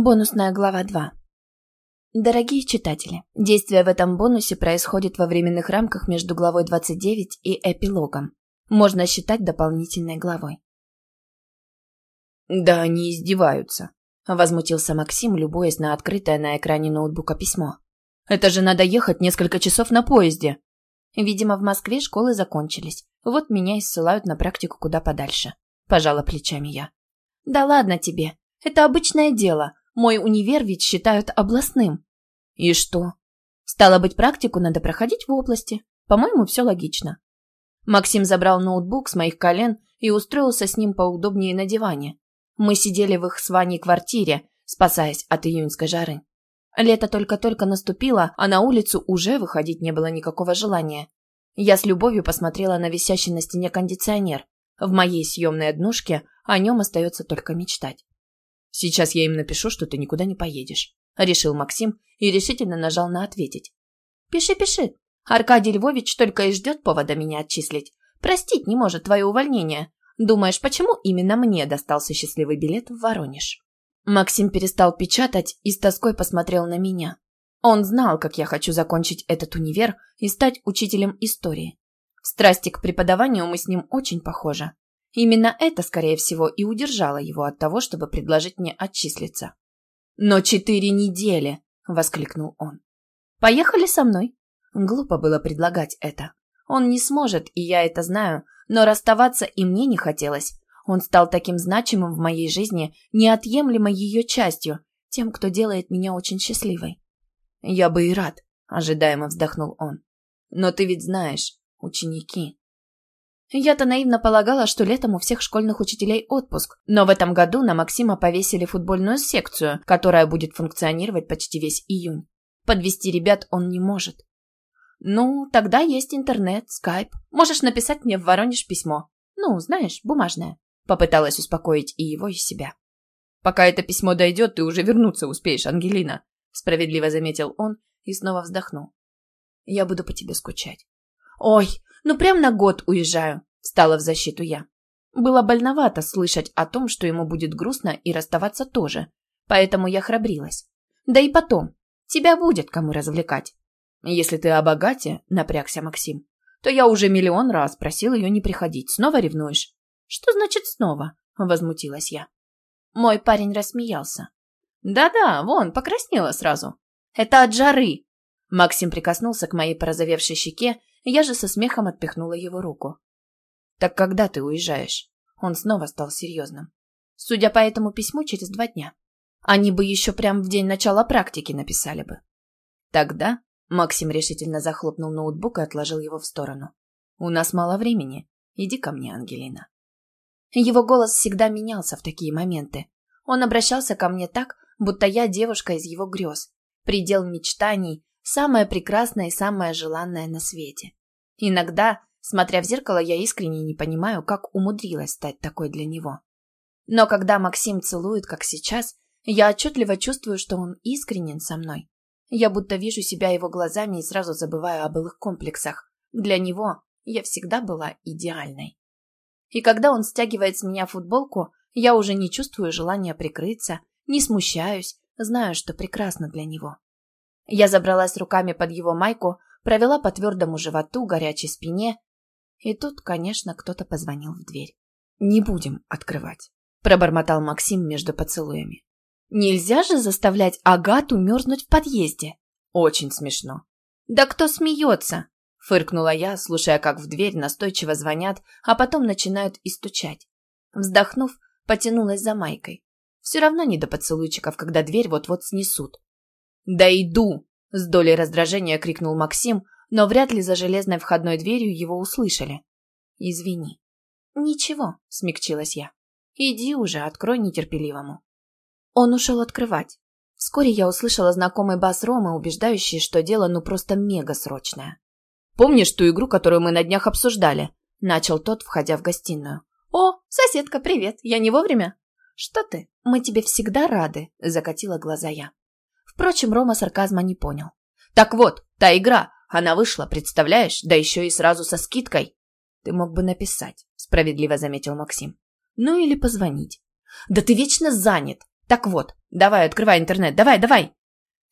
Бонусная глава 2. Дорогие читатели, действие в этом бонусе происходит во временных рамках между главой 29 и эпилогом. Можно считать дополнительной главой. «Да они издеваются», – возмутился Максим, любуясь на открытое на экране ноутбука письмо. «Это же надо ехать несколько часов на поезде». Видимо, в Москве школы закончились. Вот меня и ссылают на практику куда подальше. Пожала плечами я. «Да ладно тебе. Это обычное дело. Мой универ ведь считают областным. И что? Стало быть, практику надо проходить в области. По-моему, все логично. Максим забрал ноутбук с моих колен и устроился с ним поудобнее на диване. Мы сидели в их с Ваней квартире, спасаясь от июньской жары. Лето только-только наступило, а на улицу уже выходить не было никакого желания. Я с любовью посмотрела на висящий на стене кондиционер. В моей съемной однушке о нем остается только мечтать. Сейчас я им напишу, что ты никуда не поедешь», – решил Максим и решительно нажал на «ответить». «Пиши, пиши. Аркадий Львович только и ждет повода меня отчислить. Простить не может твое увольнение. Думаешь, почему именно мне достался счастливый билет в Воронеж?» Максим перестал печатать и с тоской посмотрел на меня. Он знал, как я хочу закончить этот универ и стать учителем истории. В страсти к преподаванию мы с ним очень похожи. Именно это, скорее всего, и удержало его от того, чтобы предложить мне отчислиться. «Но четыре недели!» – воскликнул он. «Поехали со мной?» Глупо было предлагать это. Он не сможет, и я это знаю, но расставаться и мне не хотелось. Он стал таким значимым в моей жизни, неотъемлемой ее частью, тем, кто делает меня очень счастливой. «Я бы и рад», – ожидаемо вздохнул он. «Но ты ведь знаешь, ученики...» Я-то наивно полагала, что летом у всех школьных учителей отпуск, но в этом году на Максима повесили футбольную секцию, которая будет функционировать почти весь июнь. Подвести ребят он не может. Ну, тогда есть интернет, скайп. Можешь написать мне в Воронеж письмо. Ну, знаешь, бумажное. Попыталась успокоить и его, и себя. Пока это письмо дойдет, ты уже вернуться успеешь, Ангелина, справедливо заметил он и снова вздохнул. Я буду по тебе скучать. Ой, ну, прям на год уезжаю», – стала в защиту я. Было больновато слышать о том, что ему будет грустно и расставаться тоже. Поэтому я храбрилась. Да и потом, тебя будет кому развлекать. Если ты о богате, напрягся Максим, то я уже миллион раз просил ее не приходить. Снова ревнуешь? Что значит снова? Возмутилась я. Мой парень рассмеялся. Да-да, вон, покраснела сразу. Это от жары. Максим прикоснулся к моей порозовевшей щеке я же со смехом отпихнула его руку. «Так когда ты уезжаешь?» Он снова стал серьезным. Судя по этому письму, через два дня. Они бы еще прям в день начала практики написали бы. Тогда Максим решительно захлопнул ноутбук и отложил его в сторону. «У нас мало времени. Иди ко мне, Ангелина». Его голос всегда менялся в такие моменты. Он обращался ко мне так, будто я девушка из его грез, предел мечтаний, самое прекрасное и самое желанное на свете. Иногда, смотря в зеркало, я искренне не понимаю, как умудрилась стать такой для него. Но когда Максим целует, как сейчас, я отчетливо чувствую, что он искренен со мной. Я будто вижу себя его глазами и сразу забываю об былых комплексах. Для него я всегда была идеальной. И когда он стягивает с меня футболку, я уже не чувствую желания прикрыться, не смущаюсь, знаю, что прекрасно для него. Я забралась руками под его майку, провела по твердому животу, горячей спине. И тут, конечно, кто-то позвонил в дверь. «Не будем открывать», – пробормотал Максим между поцелуями. «Нельзя же заставлять Агату мерзнуть в подъезде». «Очень смешно». «Да кто смеется?» – фыркнула я, слушая, как в дверь настойчиво звонят, а потом начинают и стучать. Вздохнув, потянулась за майкой. Все равно не до поцелуйчиков, когда дверь вот-вот снесут. «Да иду!» – с долей раздражения крикнул Максим, но вряд ли за железной входной дверью его услышали. «Извини». «Ничего», – смягчилась я. «Иди уже, открой нетерпеливому». Он ушел открывать. Вскоре я услышала знакомый бас Ромы, убеждающий, что дело ну просто мега срочное. «Помнишь ту игру, которую мы на днях обсуждали?» – начал тот, входя в гостиную. «О, соседка, привет! Я не вовремя?» «Что ты? Мы тебе всегда рады!» – закатила глаза я. Впрочем, Рома сарказма не понял. «Так вот, та игра, она вышла, представляешь? Да еще и сразу со скидкой». «Ты мог бы написать», — справедливо заметил Максим. «Ну или позвонить». «Да ты вечно занят. Так вот, давай, открывай интернет, давай, давай.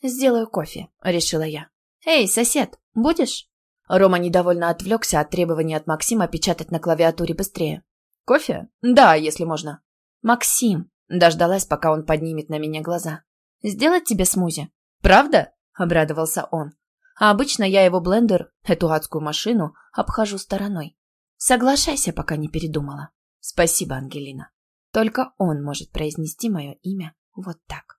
Сделаю кофе, решила я. Эй, сосед, будешь? Рома недовольно отвлекся от требования от Максима печатать на клавиатуре быстрее. Кофе? Да, если можно. Максим, дождалась, пока он поднимет на меня глаза. Сделать тебе смузи? Правда? Обрадовался он. А обычно я его блендер, эту адскую машину, обхожу стороной. Соглашайся, пока не передумала. Спасибо, Ангелина. Только он может произнести мое имя вот так.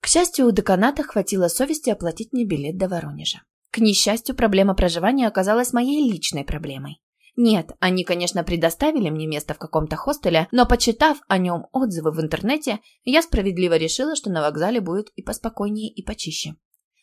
К счастью, у деканата хватило совести оплатить мне билет до Воронежа. К несчастью, проблема проживания оказалась моей личной проблемой. Нет, они, конечно, предоставили мне место в каком-то хостеле, но почитав о нем отзывы в интернете, я справедливо решила, что на вокзале будет и поспокойнее, и почище.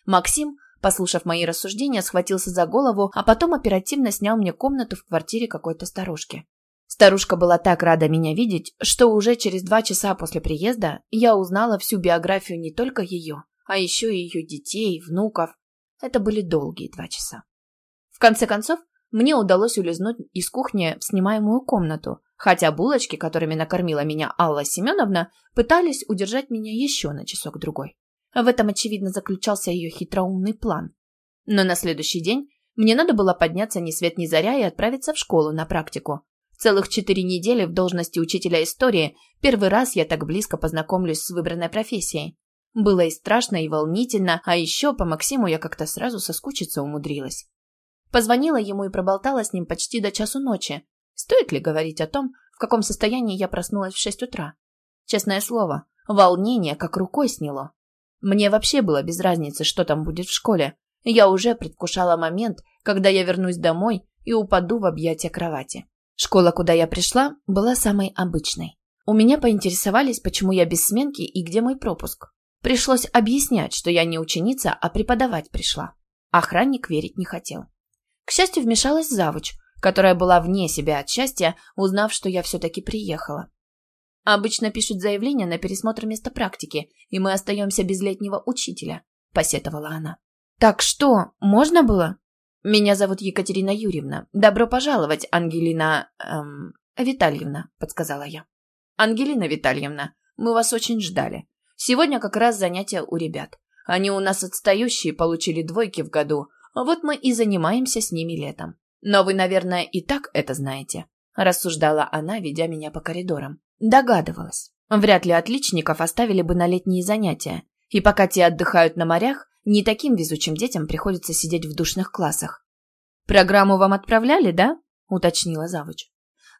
Максим, послушав мои рассуждения, схватился за голову, а потом оперативно снял мне комнату в квартире какой-то старушки. Старушка была так рада меня видеть, что уже через два часа после приезда я узнала всю биографию не только ее, а еще и ее детей, внуков. Это были долгие два часа. В конце концов, мне удалось улизнуть из кухни в снимаемую комнату, хотя булочки, которыми накормила меня Алла Семеновна, пытались удержать меня еще на часок-другой. В этом, очевидно, заключался ее хитроумный план. Но на следующий день мне надо было подняться ни свет ни заря и отправиться в школу на практику. Целых четыре недели в должности учителя истории первый раз я так близко познакомлюсь с выбранной профессией. Было и страшно, и волнительно, а еще по Максиму я как-то сразу соскучиться умудрилась. Позвонила ему и проболтала с ним почти до часу ночи. Стоит ли говорить о том, в каком состоянии я проснулась в шесть утра? Честное слово, волнение как рукой сняло. Мне вообще было без разницы, что там будет в школе. Я уже предвкушала момент, когда я вернусь домой и упаду в объятия кровати. Школа, куда я пришла, была самой обычной. У меня поинтересовались, почему я без сменки и где мой пропуск. Пришлось объяснять, что я не ученица, а преподавать пришла. Охранник верить не хотел. К счастью, вмешалась завуч, которая была вне себя от счастья, узнав, что я все-таки приехала. Обычно пишут заявление на пересмотр места практики, и мы остаемся без летнего учителя», – посетовала она. «Так что, можно было?» «Меня зовут Екатерина Юрьевна. Добро пожаловать, Ангелина... Эм, Витальевна», – подсказала я. «Ангелина Витальевна, мы вас очень ждали. Сегодня как раз занятия у ребят. Они у нас отстающие, получили двойки в году, вот мы и занимаемся с ними летом. Но вы, наверное, и так это знаете», – рассуждала она, ведя меня по коридорам. Догадывалась. Вряд ли отличников оставили бы на летние занятия. И пока те отдыхают на морях, не таким везучим детям приходится сидеть в душных классах. «Программу вам отправляли, да?» – уточнила завуч.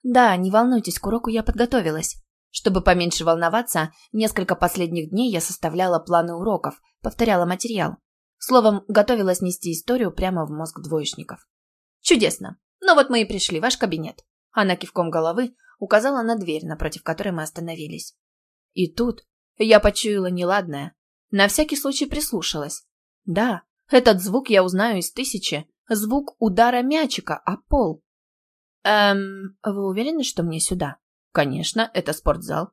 «Да, не волнуйтесь, к уроку я подготовилась. Чтобы поменьше волноваться, несколько последних дней я составляла планы уроков, повторяла материал. Словом, готовилась нести историю прямо в мозг двоечников. «Чудесно! Ну вот мы и пришли, ваш кабинет». Она кивком головы указала на дверь, напротив которой мы остановились. И тут я почуяла неладное. На всякий случай прислушалась. Да, этот звук я узнаю из тысячи. Звук удара мячика о пол. Эм, вы уверены, что мне сюда? Конечно, это спортзал.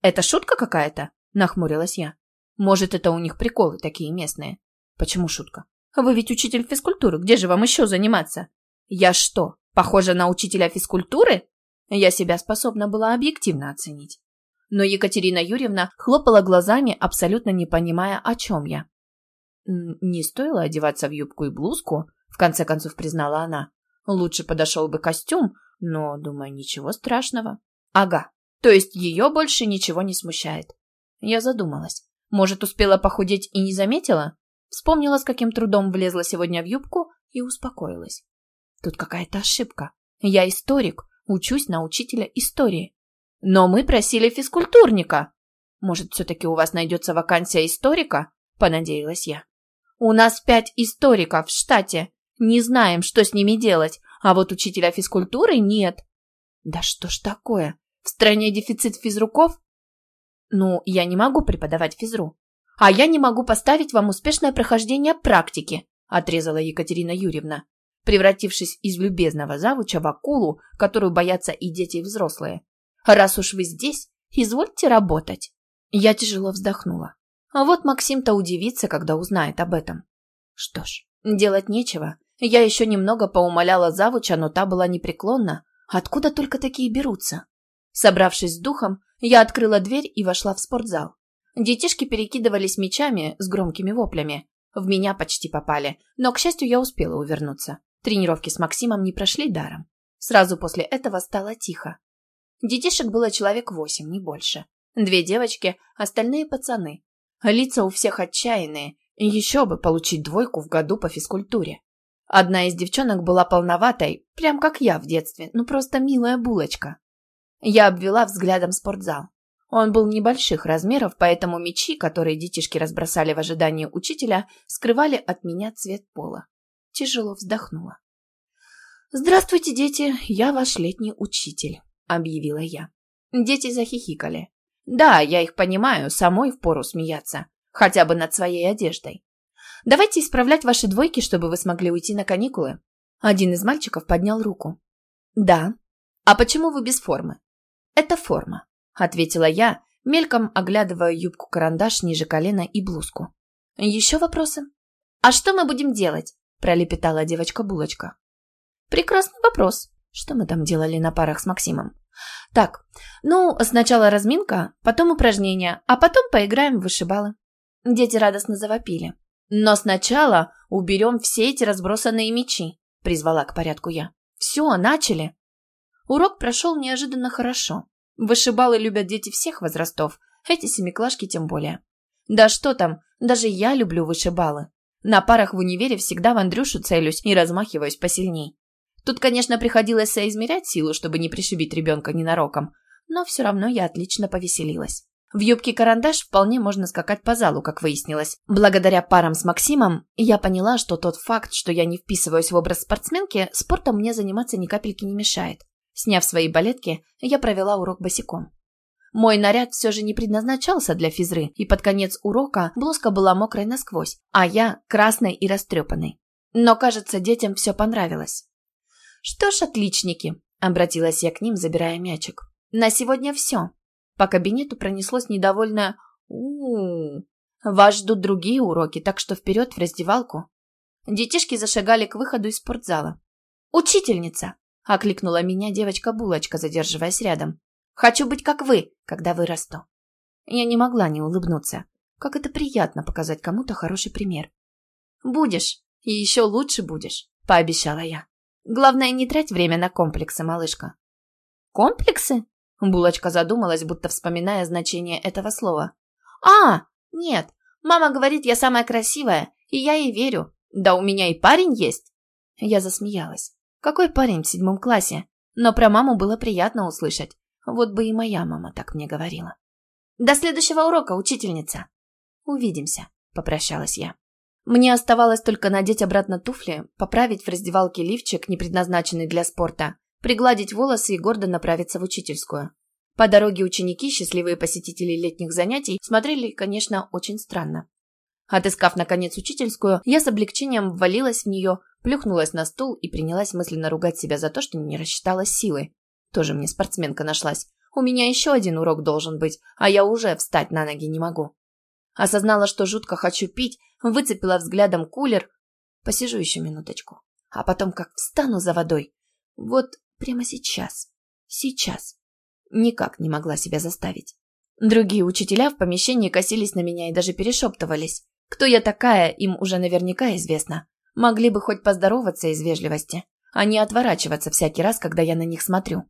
Это шутка какая-то? Нахмурилась я. Может, это у них приколы такие местные. Почему шутка? Вы ведь учитель физкультуры, где же вам еще заниматься? Я что, похожа на учителя физкультуры? Я себя способна была объективно оценить. Но Екатерина Юрьевна хлопала глазами, абсолютно не понимая, о чем я. «Не стоило одеваться в юбку и блузку», — в конце концов признала она. «Лучше подошел бы костюм, но, думаю, ничего страшного». «Ага, то есть ее больше ничего не смущает». Я задумалась. Может, успела похудеть и не заметила? Вспомнила, с каким трудом влезла сегодня в юбку и успокоилась. Тут какая-то ошибка. Я историк, учусь на учителя истории. Но мы просили физкультурника. Может, все-таки у вас найдется вакансия историка? Понадеялась я. У нас пять историков в штате. Не знаем, что с ними делать, а вот учителя физкультуры нет. Да что ж такое? В стране дефицит физруков? Ну, я не могу преподавать физру. «А я не могу поставить вам успешное прохождение практики», отрезала Екатерина Юрьевна, превратившись из любезного завуча в акулу, которую боятся и дети, и взрослые. «Раз уж вы здесь, извольте работать». Я тяжело вздохнула. А вот Максим-то удивится, когда узнает об этом. Что ж, делать нечего. Я еще немного поумоляла завуча, но та была непреклонна. Откуда только такие берутся? Собравшись с духом, Я открыла дверь и вошла в спортзал. Детишки перекидывались мячами с громкими воплями. В меня почти попали, но, к счастью, я успела увернуться. Тренировки с Максимом не прошли даром. Сразу после этого стало тихо. Детишек было человек восемь, не больше. Две девочки, остальные пацаны. Лица у всех отчаянные. Еще бы получить двойку в году по физкультуре. Одна из девчонок была полноватой, прям как я в детстве, ну просто милая булочка. Я обвела взглядом спортзал. Он был небольших размеров, поэтому мечи, которые детишки разбросали в ожидании учителя, скрывали от меня цвет пола. Тяжело вздохнула. «Здравствуйте, дети, я ваш летний учитель», — объявила я. Дети захихикали. Да, я их понимаю, самой впору смеяться. Хотя бы над своей одеждой. Давайте исправлять ваши двойки, чтобы вы смогли уйти на каникулы. Один из мальчиков поднял руку. Да. А почему вы без формы? Это форма ответила я, мельком оглядывая юбку-карандаш ниже колена и блузку. Еще вопросы? А что мы будем делать? пролепетала девочка-булочка. Прекрасный вопрос. Что мы там делали на парах с Максимом? Так, ну, сначала разминка, потом упражнения, а потом поиграем в вышибалы. Дети радостно завопили. Но сначала уберем все эти разбросанные мечи, призвала к порядку я. Все, начали. Урок прошел неожиданно хорошо. Вышибалы любят дети всех возрастов, эти семиклашки тем более. Да что там, даже я люблю вышибалы. На парах в универе всегда в Андрюшу целюсь и размахиваюсь посильней. Тут, конечно, приходилось соизмерять силу, чтобы не пришибить ребенка ненароком, но все равно я отлично повеселилась. В юбке карандаш вполне можно скакать по залу, как выяснилось. Благодаря парам с Максимом я поняла, что тот факт, что я не вписываюсь в образ спортсменки, спортом мне заниматься ни капельки не мешает. Сняв свои балетки, я провела урок босиком. Мой наряд все же не предназначался для физры, и под конец урока блузка была мокрой насквозь, а я красной и растрепанной. Но, кажется, детям все понравилось. «Что ж, отличники!» – обратилась я к ним, забирая мячик. «На сегодня все!» По кабинету пронеслось недовольное у, -у, -у. Вас ждут другие уроки, так что вперед в раздевалку!» Детишки зашагали к выходу из спортзала. «Учительница!» Окликнула меня девочка-булочка, задерживаясь рядом. «Хочу быть как вы, когда вырасту». Я не могла не улыбнуться. Как это приятно показать кому-то хороший пример. «Будешь, и еще лучше будешь», – пообещала я. «Главное, не трать время на комплексы, малышка». «Комплексы?» – булочка задумалась, будто вспоминая значение этого слова. «А, нет, мама говорит, я самая красивая, и я ей верю. Да у меня и парень есть». Я засмеялась. Какой парень в седьмом классе? Но про маму было приятно услышать. Вот бы и моя мама так мне говорила. До следующего урока, учительница. Увидимся, попрощалась я. Мне оставалось только надеть обратно туфли, поправить в раздевалке лифчик, не предназначенный для спорта, пригладить волосы и гордо направиться в учительскую. По дороге ученики, счастливые посетители летних занятий, смотрели, конечно, очень странно. Отыскав, наконец, учительскую, я с облегчением ввалилась в нее, плюхнулась на стул и принялась мысленно ругать себя за то, что не рассчитала силы. Тоже мне спортсменка нашлась. У меня еще один урок должен быть, а я уже встать на ноги не могу. Осознала, что жутко хочу пить, выцепила взглядом кулер. Посижу еще минуточку. А потом как встану за водой. Вот прямо сейчас. Сейчас. Никак не могла себя заставить. Другие учителя в помещении косились на меня и даже перешептывались. Кто я такая, им уже наверняка известно. Могли бы хоть поздороваться из вежливости, а не отворачиваться всякий раз, когда я на них смотрю.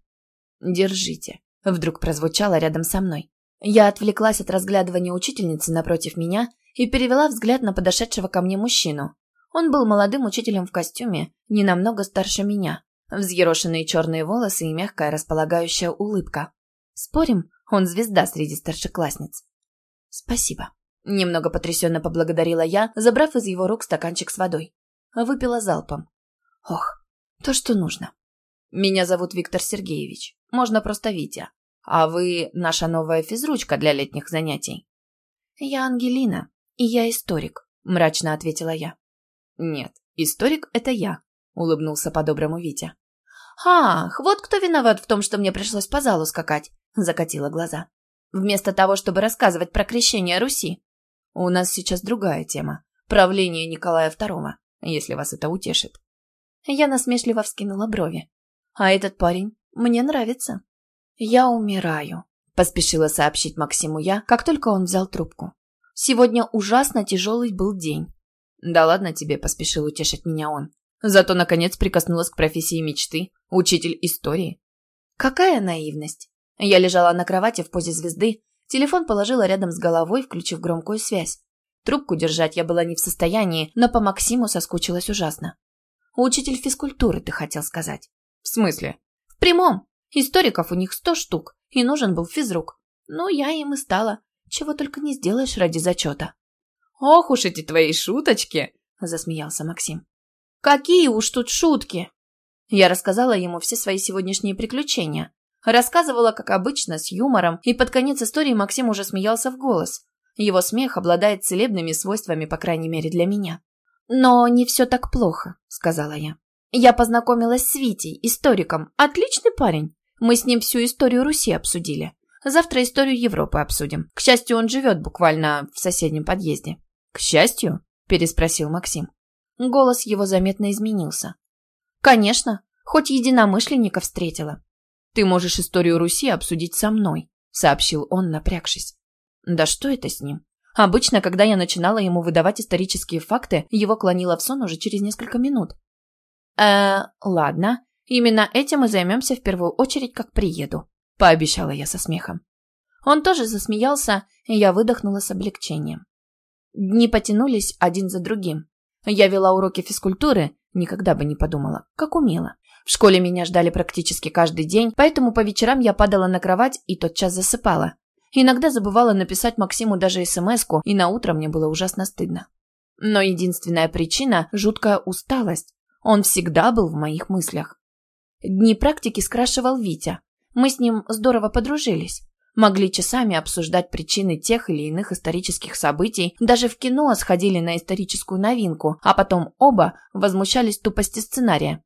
«Держите», — вдруг прозвучало рядом со мной. Я отвлеклась от разглядывания учительницы напротив меня и перевела взгляд на подошедшего ко мне мужчину. Он был молодым учителем в костюме, не намного старше меня. Взъерошенные черные волосы и мягкая располагающая улыбка. Спорим, он звезда среди старшеклассниц. Спасибо. Немного потрясенно поблагодарила я, забрав из его рук стаканчик с водой. Выпила залпом. Ох, то, что нужно. Меня зовут Виктор Сергеевич. Можно просто Витя. А вы наша новая физручка для летних занятий. Я Ангелина, и я историк, мрачно ответила я. Нет, историк – это я, улыбнулся по-доброму Витя. «Ах, вот кто виноват в том, что мне пришлось по залу скакать», – закатила глаза. «Вместо того, чтобы рассказывать про крещение Руси, у нас сейчас другая тема. Правление Николая II, если вас это утешит. Я насмешливо вскинула брови. А этот парень мне нравится. Я умираю, поспешила сообщить Максиму я, как только он взял трубку. Сегодня ужасно тяжелый был день. Да ладно тебе, поспешил утешить меня он. Зато, наконец, прикоснулась к профессии мечты – учитель истории. Какая наивность. Я лежала на кровати в позе звезды, телефон положила рядом с головой, включив громкую связь. Трубку держать я была не в состоянии, но по Максиму соскучилась ужасно. Учитель физкультуры, ты хотел сказать. В смысле? В прямом. Историков у них сто штук, и нужен был физрук. Ну, я им и стала. Чего только не сделаешь ради зачета. «Ох уж эти твои шуточки!» – засмеялся Максим. «Какие уж тут шутки!» Я рассказала ему все свои сегодняшние приключения. Рассказывала, как обычно, с юмором, и под конец истории Максим уже смеялся в голос. Его смех обладает целебными свойствами, по крайней мере, для меня. «Но не все так плохо», — сказала я. «Я познакомилась с Витей, историком. Отличный парень. Мы с ним всю историю Руси обсудили. Завтра историю Европы обсудим. К счастью, он живет буквально в соседнем подъезде». «К счастью?» – переспросил Максим. Голос его заметно изменился. «Конечно, хоть единомышленника встретила». «Ты можешь историю Руси обсудить со мной», – сообщил он, напрягшись. «Да что это с ним?» Обычно, когда я начинала ему выдавать исторические факты, его клонило в сон уже через несколько минут. «Э, ладно, именно этим мы займемся в первую очередь, как приеду», – пообещала я со смехом. Он тоже засмеялся, и я выдохнула с облегчением. Дни потянулись один за другим. Я вела уроки физкультуры, никогда бы не подумала, как умела. В школе меня ждали практически каждый день, поэтому по вечерам я падала на кровать и тотчас засыпала. Иногда забывала написать Максиму даже смс и на утро мне было ужасно стыдно. Но единственная причина – жуткая усталость. Он всегда был в моих мыслях. Дни практики скрашивал Витя. Мы с ним здорово подружились могли часами обсуждать причины тех или иных исторических событий, даже в кино сходили на историческую новинку, а потом оба возмущались тупости сценария.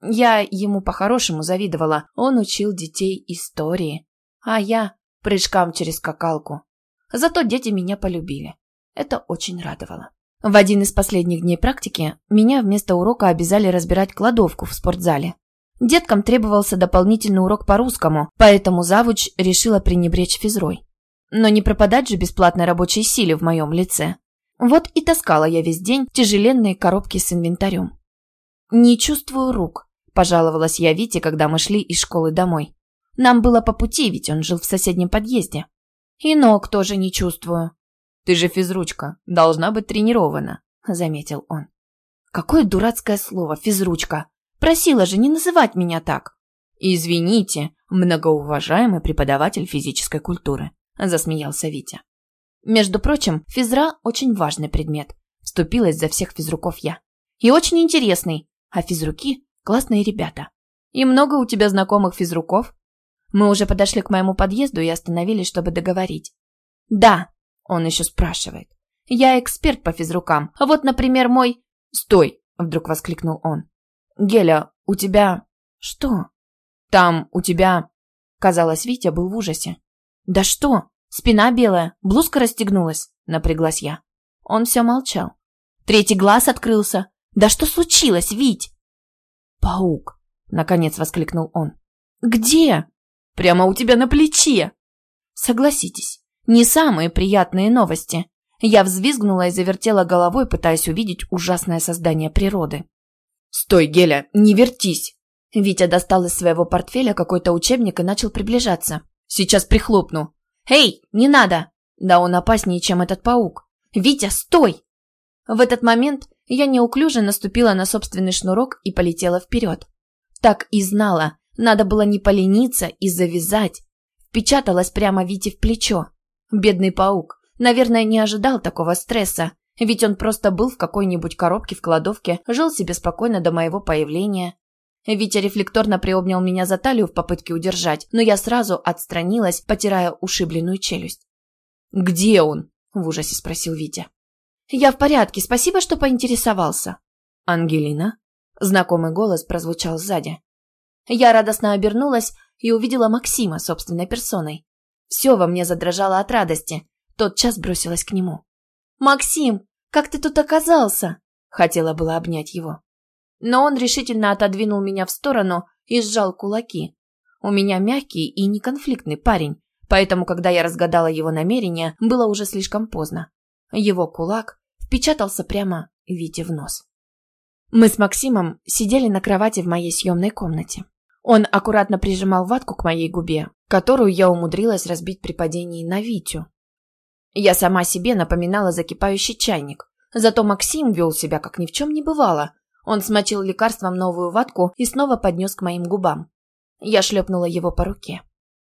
Я ему по-хорошему завидовала, он учил детей истории, а я прыжкам через скакалку. Зато дети меня полюбили. Это очень радовало. В один из последних дней практики меня вместо урока обязали разбирать кладовку в спортзале. Деткам требовался дополнительный урок по русскому, поэтому завуч решила пренебречь физрой. Но не пропадать же бесплатной рабочей силе в моем лице. Вот и таскала я весь день тяжеленные коробки с инвентарем. «Не чувствую рук», – пожаловалась я Вите, когда мы шли из школы домой. Нам было по пути, ведь он жил в соседнем подъезде. И ног тоже не чувствую. «Ты же физручка, должна быть тренирована», – заметил он. «Какое дурацкое слово, физручка!» Просила же не называть меня так. Извините, многоуважаемый преподаватель физической культуры, засмеялся Витя. Между прочим, физра очень важный предмет. Вступилась за всех физруков я. И очень интересный. А физруки – классные ребята. И много у тебя знакомых физруков? Мы уже подошли к моему подъезду и остановились, чтобы договорить. Да, он еще спрашивает. Я эксперт по физрукам. Вот, например, мой... Стой, вдруг воскликнул он. «Геля, у тебя...» «Что?» «Там у тебя...» Казалось, Витя был в ужасе. «Да что? Спина белая, блузка расстегнулась», — напряглась я. Он все молчал. Третий глаз открылся. «Да что случилось, Вить?» «Паук!» — наконец воскликнул он. «Где?» «Прямо у тебя на плече!» Согласитесь, не самые приятные новости. Я взвизгнула и завертела головой, пытаясь увидеть ужасное создание природы. «Стой, Геля, не вертись!» Витя достал из своего портфеля какой-то учебник и начал приближаться. «Сейчас прихлопну!» «Эй, не надо!» Да он опаснее, чем этот паук. «Витя, стой!» В этот момент я неуклюже наступила на собственный шнурок и полетела вперед. Так и знала, надо было не полениться и завязать. Впечаталась прямо Вите в плечо. Бедный паук, наверное, не ожидал такого стресса ведь он просто был в какой-нибудь коробке в кладовке, жил себе спокойно до моего появления. Витя рефлекторно приобнял меня за талию в попытке удержать, но я сразу отстранилась, потирая ушибленную челюсть. «Где он?» – в ужасе спросил Витя. «Я в порядке, спасибо, что поинтересовался». «Ангелина?» – знакомый голос прозвучал сзади. Я радостно обернулась и увидела Максима собственной персоной. Все во мне задрожало от радости. Тот час бросилась к нему. «Максим, как ты тут оказался?» Хотела было обнять его. Но он решительно отодвинул меня в сторону и сжал кулаки. У меня мягкий и неконфликтный парень, Поэтому, когда я разгадала его намерение, было уже слишком поздно. Его кулак впечатался прямо Вите в нос. Мы с Максимом сидели на кровати в моей съемной комнате. Он аккуратно прижимал ватку к моей губе, которую я умудрилась разбить при падении на Витю. Я сама себе напоминала закипающий чайник, зато Максим вел себя, как ни в чем не бывало. Он смочил лекарством новую ватку и снова поднес к моим губам. Я шлепнула его по руке.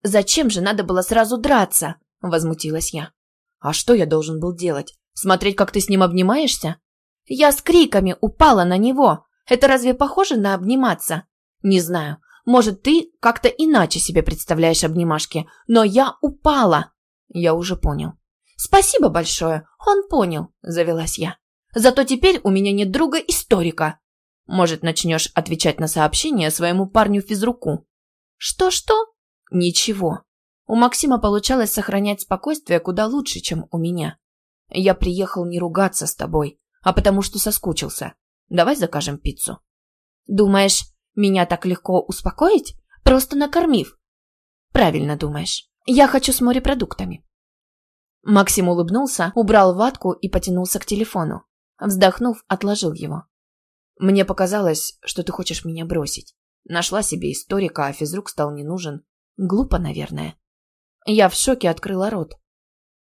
«Зачем же надо было сразу драться?» – возмутилась я. «А что я должен был делать? Смотреть, как ты с ним обнимаешься?» «Я с криками упала на него. Это разве похоже на обниматься?» «Не знаю. Может, ты как-то иначе себе представляешь обнимашки, но я упала!» «Я уже понял». «Спасибо большое, он понял», – завелась я. «Зато теперь у меня нет друга-историка». «Может, начнешь отвечать на сообщения своему парню-физруку?» «Что-что?» «Ничего. У Максима получалось сохранять спокойствие куда лучше, чем у меня. Я приехал не ругаться с тобой, а потому что соскучился. Давай закажем пиццу». «Думаешь, меня так легко успокоить, просто накормив?» «Правильно думаешь. Я хочу с морепродуктами». Максим улыбнулся, убрал ватку и потянулся к телефону. Вздохнув, отложил его. «Мне показалось, что ты хочешь меня бросить. Нашла себе историка, а физрук стал не нужен. Глупо, наверное. Я в шоке открыла рот.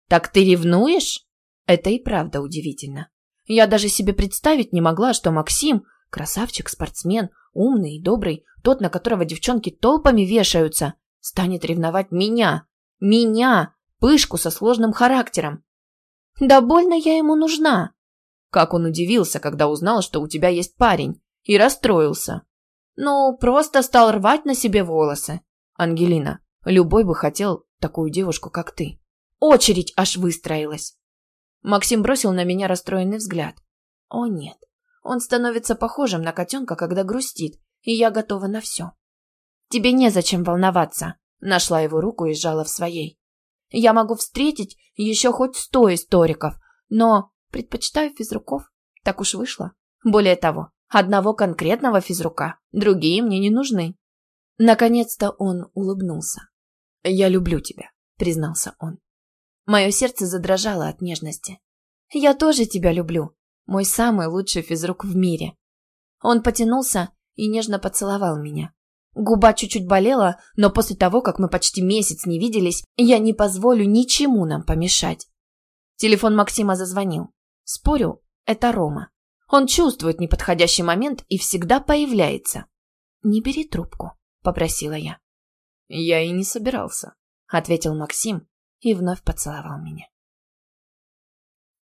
«Так ты ревнуешь?» Это и правда удивительно. Я даже себе представить не могла, что Максим, красавчик, спортсмен, умный и добрый, тот, на которого девчонки толпами вешаются, станет ревновать меня. Меня, пышку со сложным характером. Да больно я ему нужна. Как он удивился, когда узнал, что у тебя есть парень, и расстроился. Ну, просто стал рвать на себе волосы. Ангелина, любой бы хотел такую девушку, как ты. Очередь аж выстроилась. Максим бросил на меня расстроенный взгляд. О нет, он становится похожим на котенка, когда грустит, и я готова на все. Тебе незачем волноваться. Нашла его руку и сжала в своей. Я могу встретить еще хоть сто историков, но предпочитаю физруков. Так уж вышло. Более того, одного конкретного физрука, другие мне не нужны. Наконец-то он улыбнулся. «Я люблю тебя», — признался он. Мое сердце задрожало от нежности. «Я тоже тебя люблю. Мой самый лучший физрук в мире». Он потянулся и нежно поцеловал меня. Губа чуть-чуть болела, но после того, как мы почти месяц не виделись, я не позволю ничему нам помешать. Телефон Максима зазвонил. Спорю, это Рома. Он чувствует неподходящий момент и всегда появляется. «Не бери трубку», — попросила я. «Я и не собирался», — ответил Максим и вновь поцеловал меня.